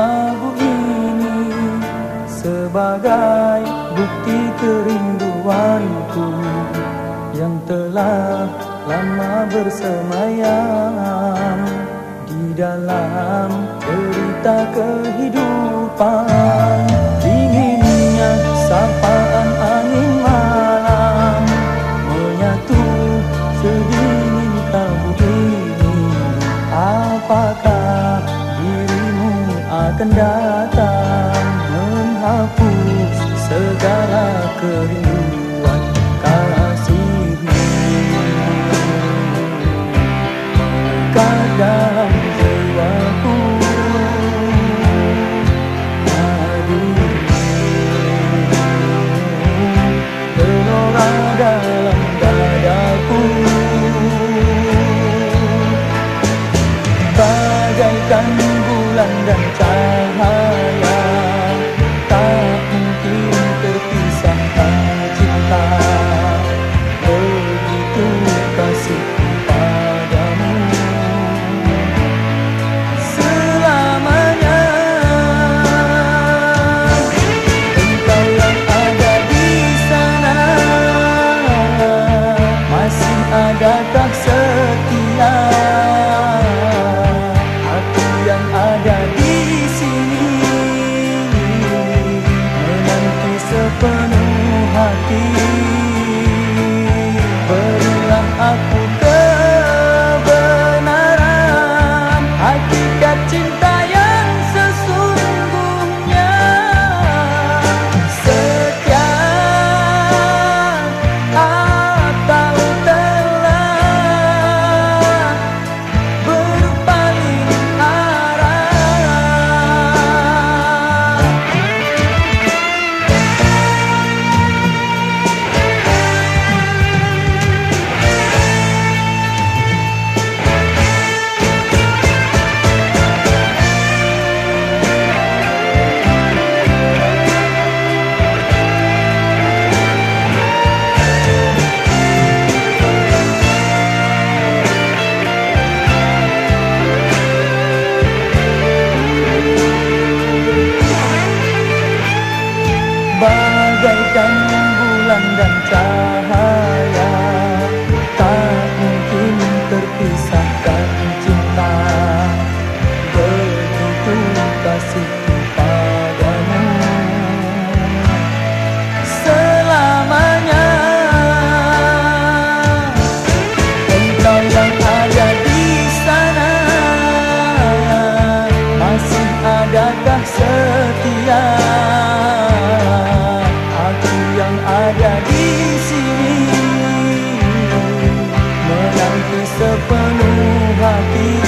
lagu ini sebagai bukti kerinduanku yang telah lama bersemayam di dalam berita kehidupan. Dinginnya sapaan angin malam menyatu sedingin tahu ini. Apakah akan datang menghapus segala kerinduan Masih adakah bagaikan bulan dan cahaya Tak mungkin terpisahkan cinta. Begitu kasihku padamu. Selamanya Engkau yang ada di sana. Masih adakah selamanya sepenuh hati.